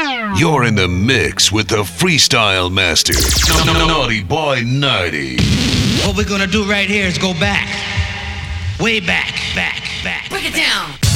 You're in the mix with the freestyle master, Naughty Boy Nardi. What we're gonna do right here is go back, way back, back, back. Break it down.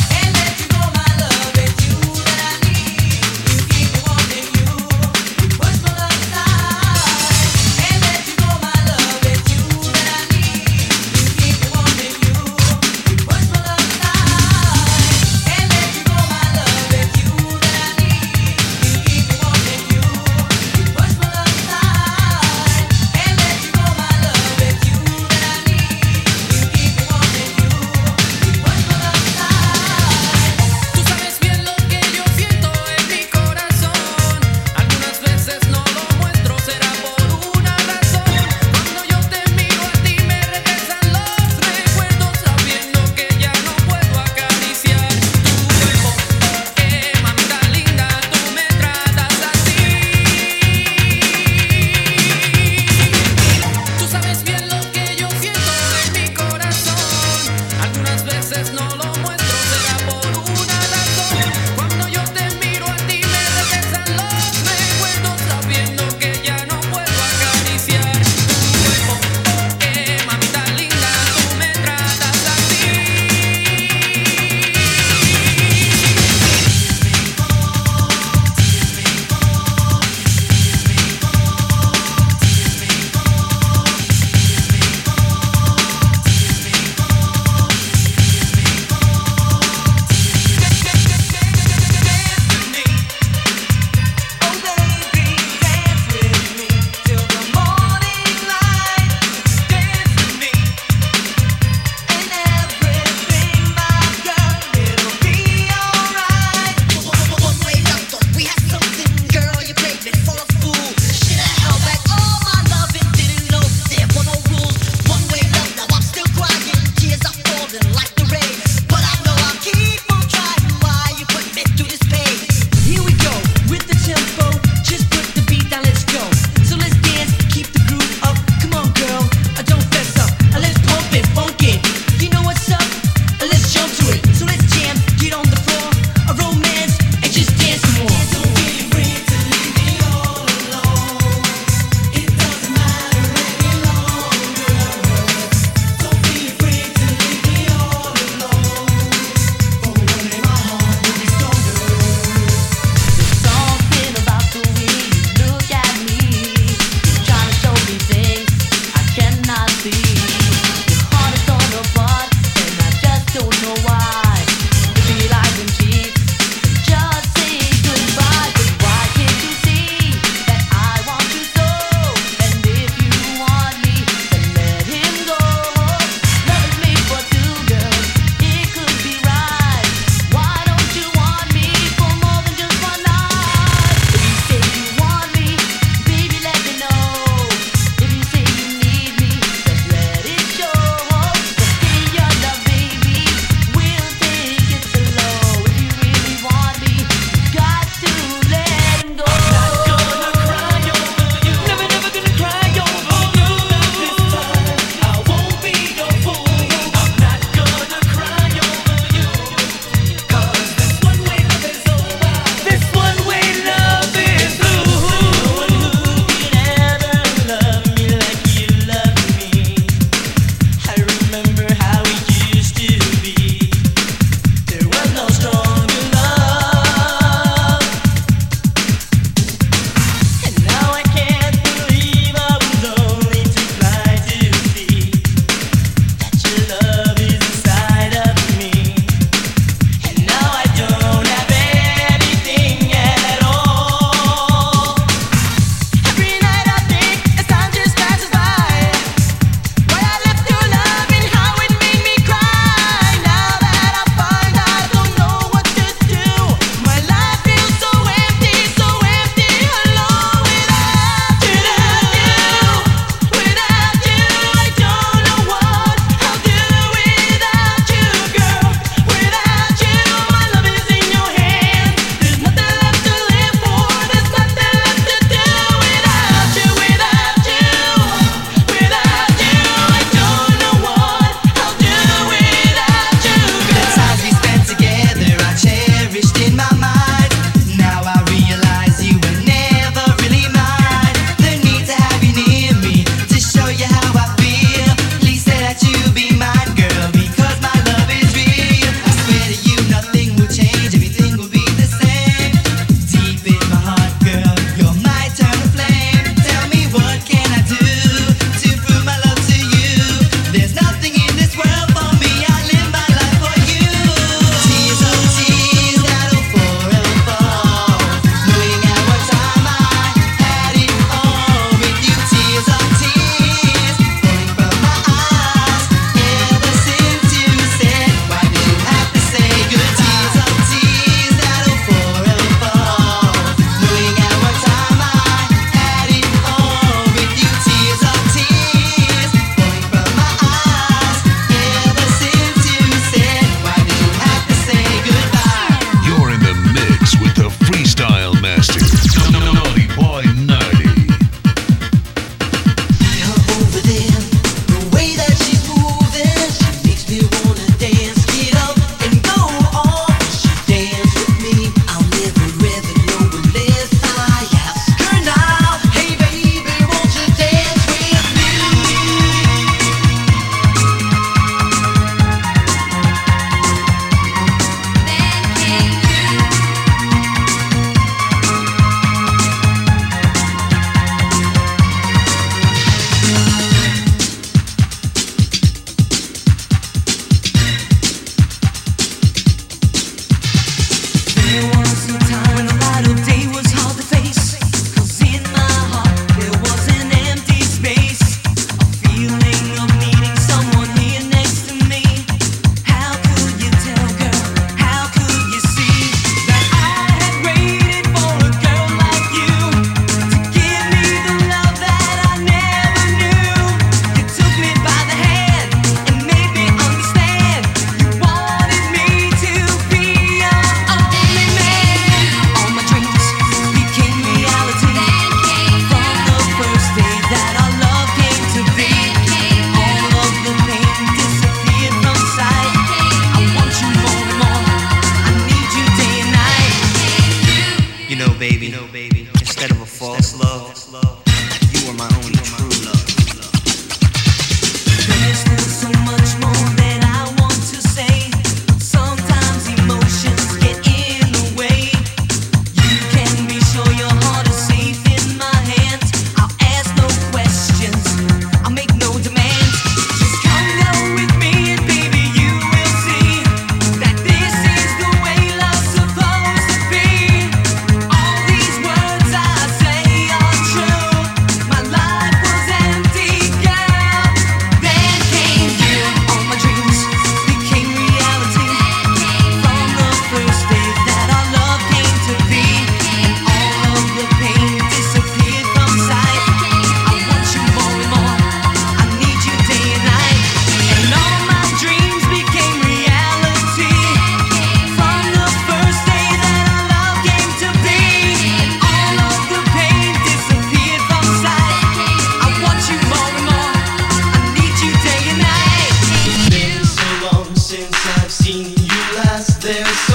When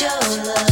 your love.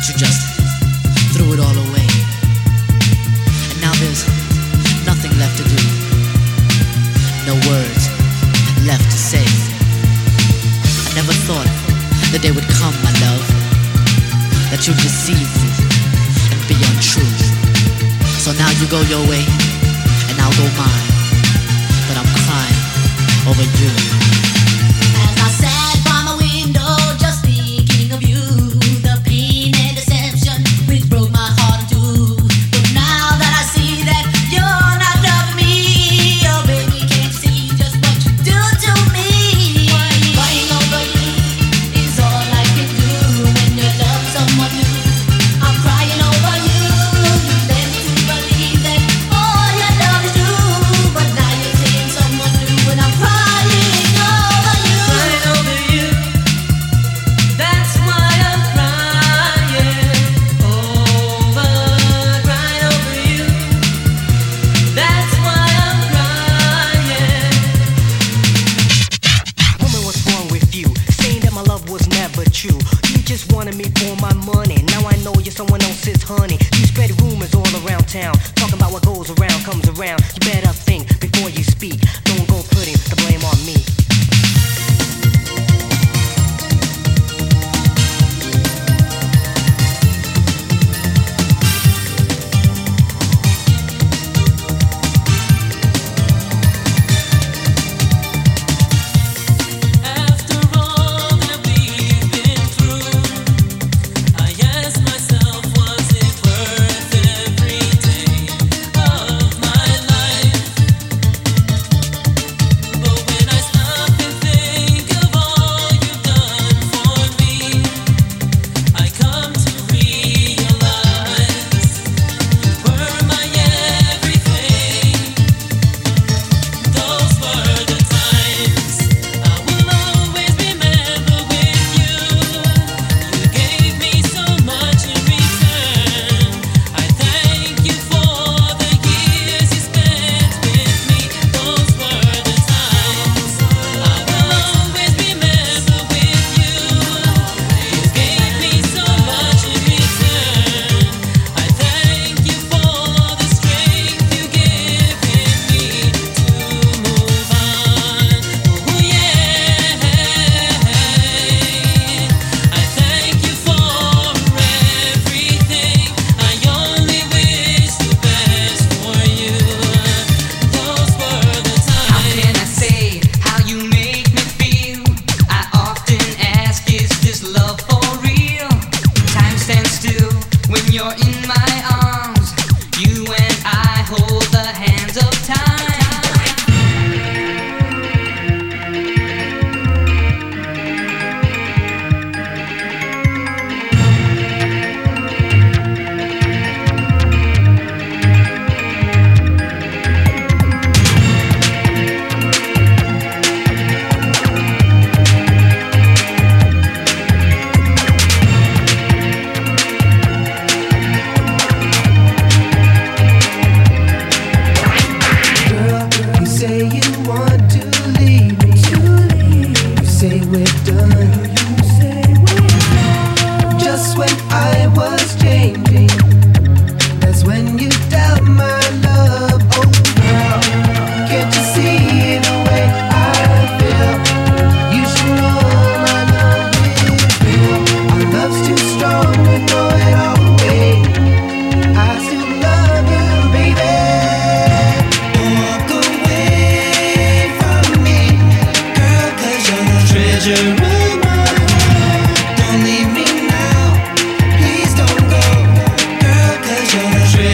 but you just threw it all away. And now there's nothing left to do, no words left to say. I never thought the day would come, my love, that you'd deceive me and be untrue. So now you go your way, and I'll go mine, but I'm crying over you.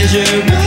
treasure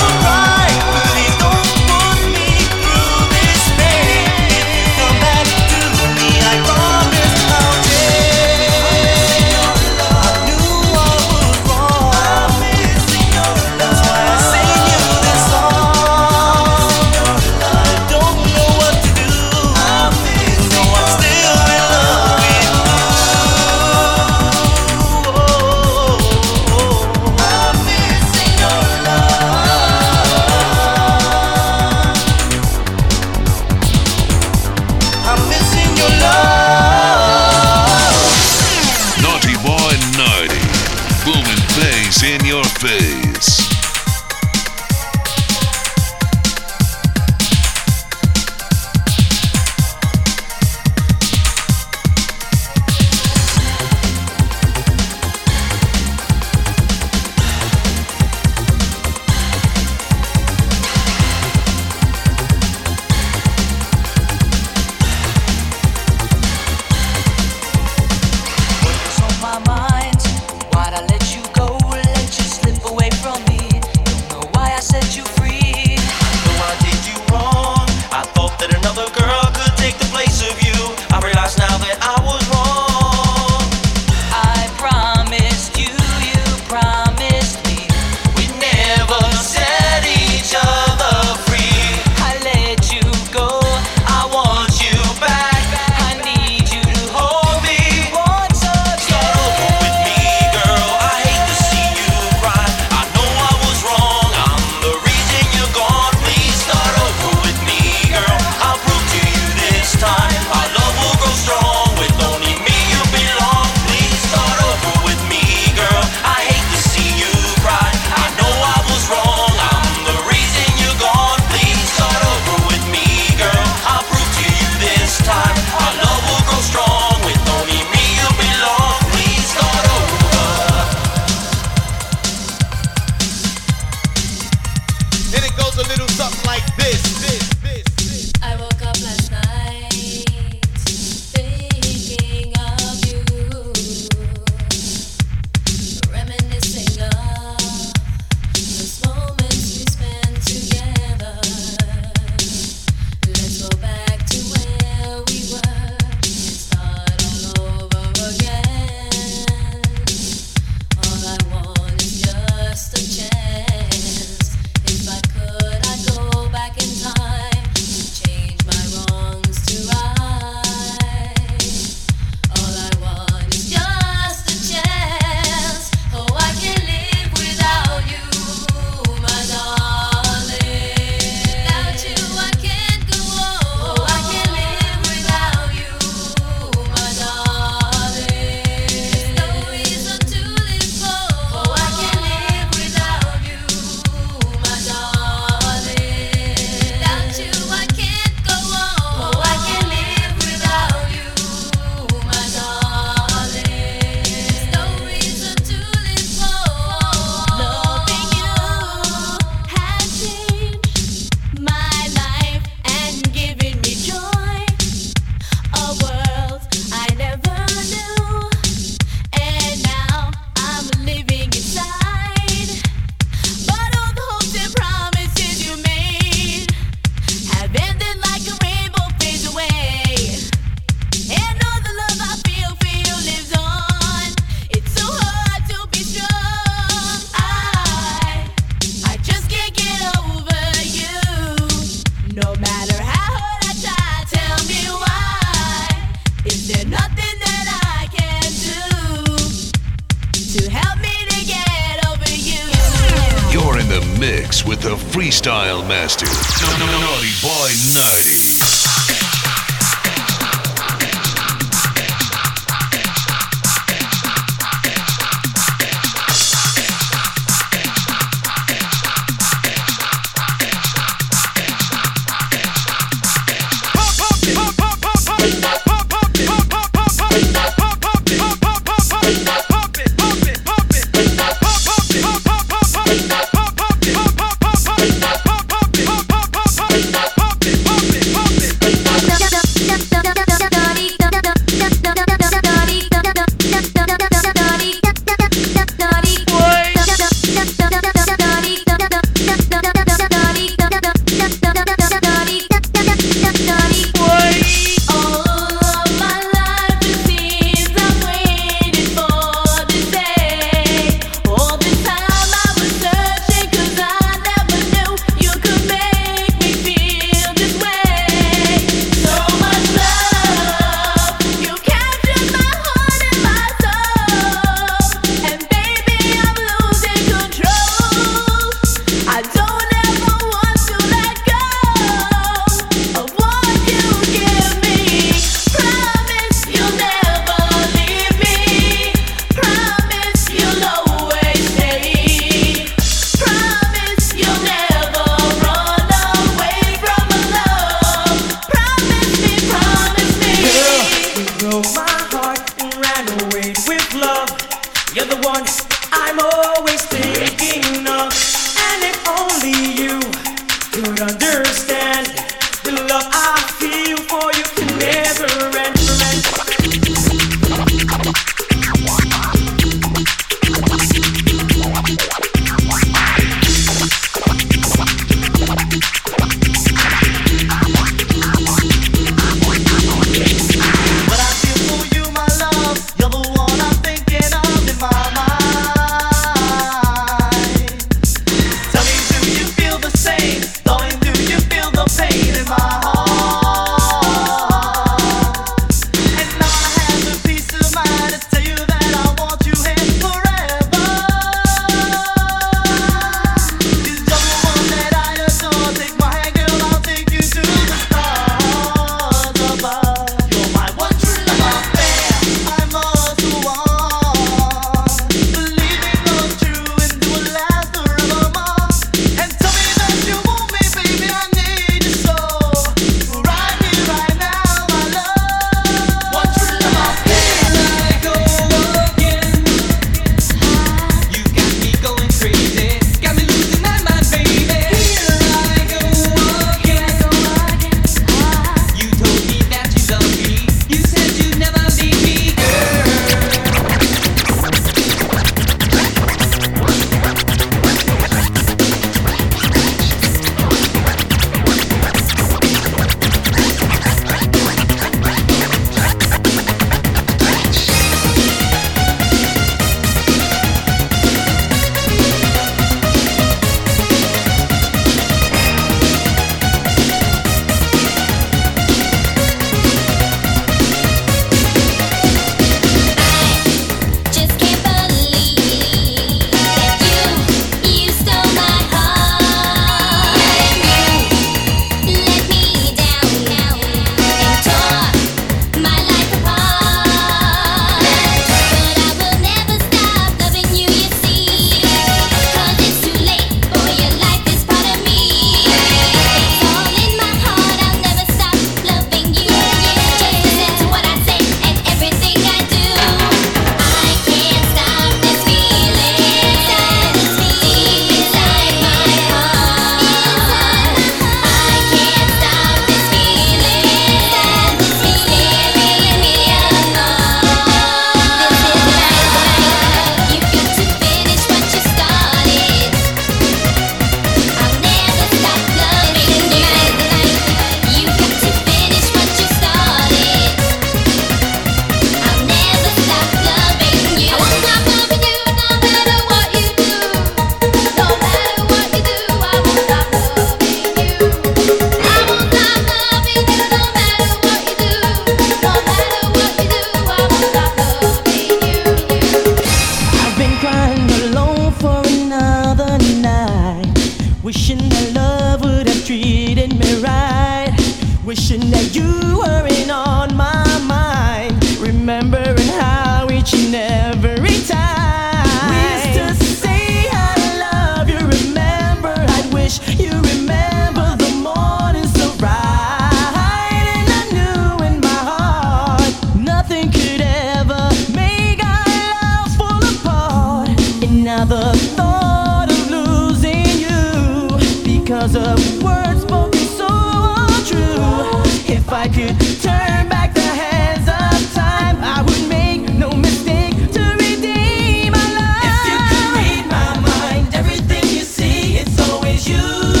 you.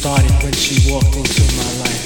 Started when she walked into my life,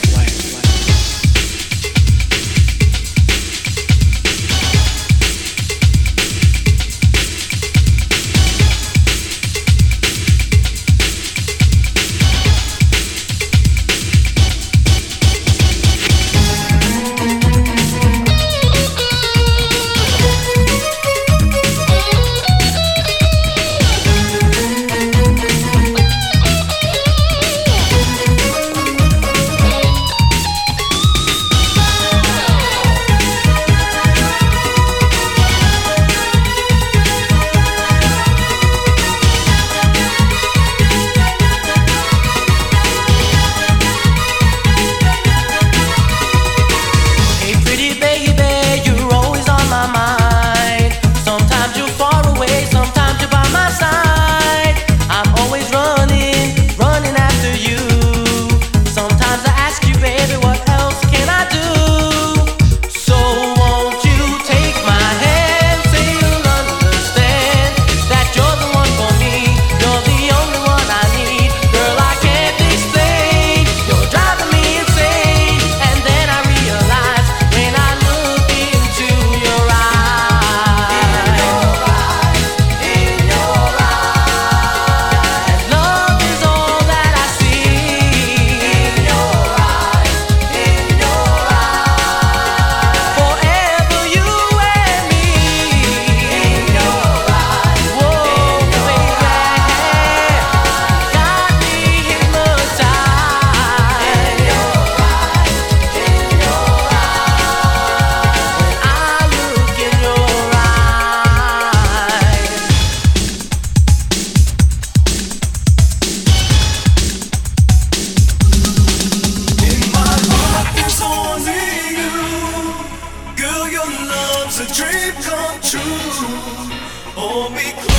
we